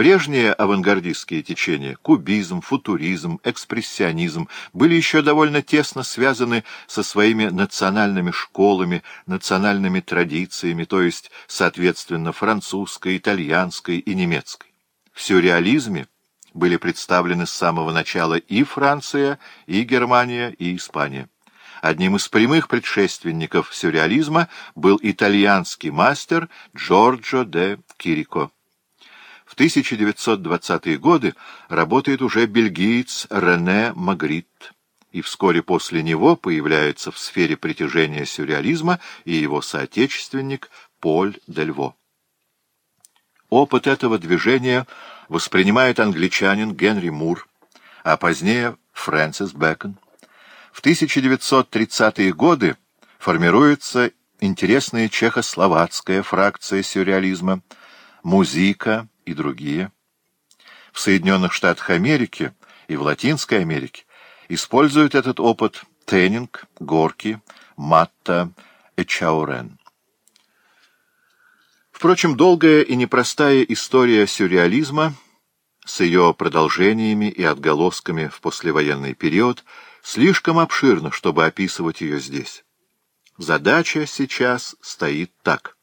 Прежние авангардистские течения — кубизм, футуризм, экспрессионизм — были еще довольно тесно связаны со своими национальными школами, национальными традициями, то есть, соответственно, французской, итальянской и немецкой. В сюрреализме были представлены с самого начала и Франция, и Германия, и Испания. Одним из прямых предшественников сюрреализма был итальянский мастер Джорджо де Кирико. В 1920-е годы работает уже бельгиец Рене Магрит, и вскоре после него появляется в сфере притяжения сюрреализма и его соотечественник Поль Дельво. Опыт этого движения воспринимает англичанин Генри Мур, а позднее Фрэнсис Бэкон. В 1930-е годы формируется интересная чехословацкая фракция сюрреализма, музика, и другие. В Соединенных Штатах Америки и в Латинской Америке используют этот опыт Теннинг, Горки, Матта, Эчаурен. Впрочем, долгая и непростая история сюрреализма с ее продолжениями и отголосками в послевоенный период слишком обширна, чтобы описывать ее здесь. Задача сейчас стоит так —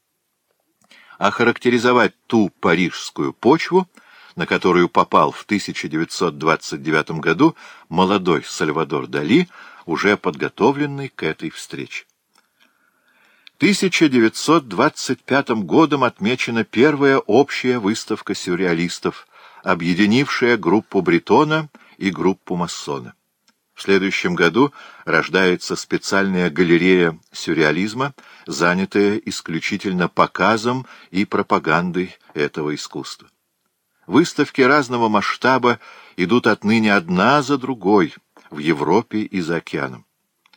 охарактеризовать ту парижскую почву, на которую попал в 1929 году молодой Сальвадор Дали, уже подготовленный к этой встрече. 1925 годом отмечена первая общая выставка сюрреалистов, объединившая группу Бретона и группу Массона. В следующем году рождается специальная галерея сюрреализма, занятая исключительно показом и пропагандой этого искусства. Выставки разного масштаба идут отныне одна за другой в Европе и за океаном.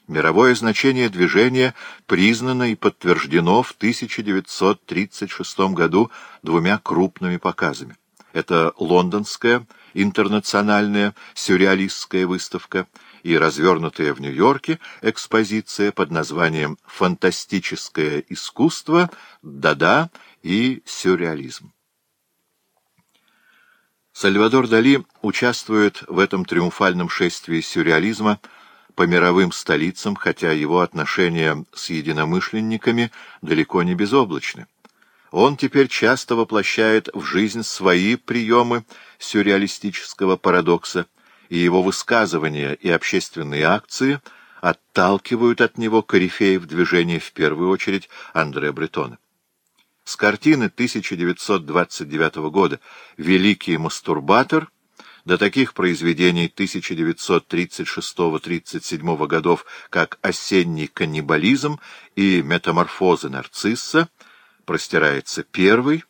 Мировое значение движения признано и подтверждено в 1936 году двумя крупными показами. Это лондонская интернациональная сюрреалистская выставка – и развернутая в Нью-Йорке экспозиция под названием «Фантастическое искусство», «Дада» и «Сюрреализм». Сальвадор Дали участвует в этом триумфальном шествии сюрреализма по мировым столицам, хотя его отношения с единомышленниками далеко не безоблачны. Он теперь часто воплощает в жизнь свои приемы сюрреалистического парадокса – и его высказывания и общественные акции отталкивают от него корифеев движения, в первую очередь Андреа Бретона. С картины 1929 года «Великий мастурбатор» до таких произведений 1936-37 годов, как «Осенний каннибализм» и «Метаморфозы нарцисса», простирается первый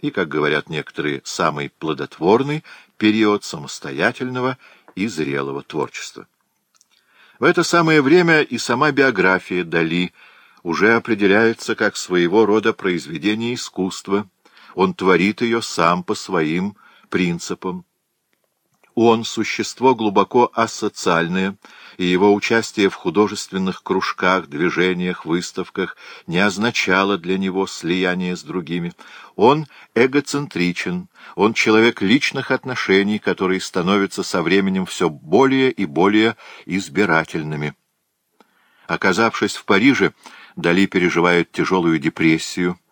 и, как говорят некоторые, самый плодотворный период самостоятельного и зрелого творчества. В это самое время и сама биография Дали уже определяется как своего рода произведение искусства. Он творит ее сам по своим принципам, он — существо глубоко асоциальное, и его участие в художественных кружках, движениях, выставках не означало для него слияние с другими. Он эгоцентричен, он человек личных отношений, которые становятся со временем все более и более избирательными. Оказавшись в Париже, Дали переживает тяжелую депрессию —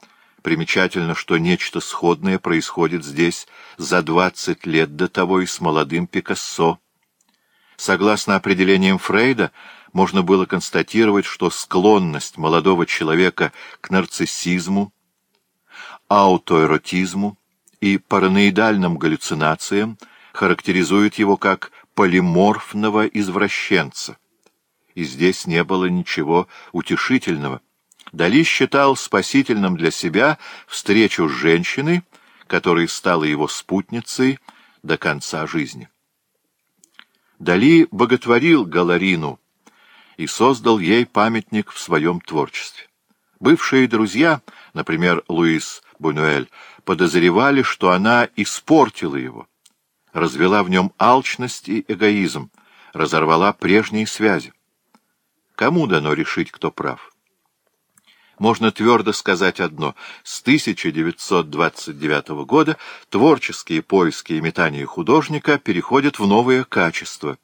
Примечательно, что нечто сходное происходит здесь за 20 лет до того и с молодым Пикассо. Согласно определениям Фрейда, можно было констатировать, что склонность молодого человека к нарциссизму, аутоэротизму и параноидальным галлюцинациям характеризует его как полиморфного извращенца. И здесь не было ничего утешительного — Дали считал спасительным для себя встречу с женщиной, которая стала его спутницей до конца жизни. Дали боготворил Галарину и создал ей памятник в своем творчестве. Бывшие друзья, например, Луис Бунюэль, подозревали, что она испортила его, развела в нем алчность и эгоизм, разорвала прежние связи. Кому дано решить, кто прав? Можно твердо сказать одно. С 1929 года творческие поиски и метания художника переходят в новое качество —